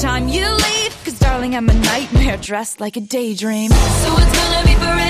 Time you leave. Cause darling, I'm a nightmare dressed like a daydream. So it's gonna be forever,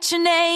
write your name.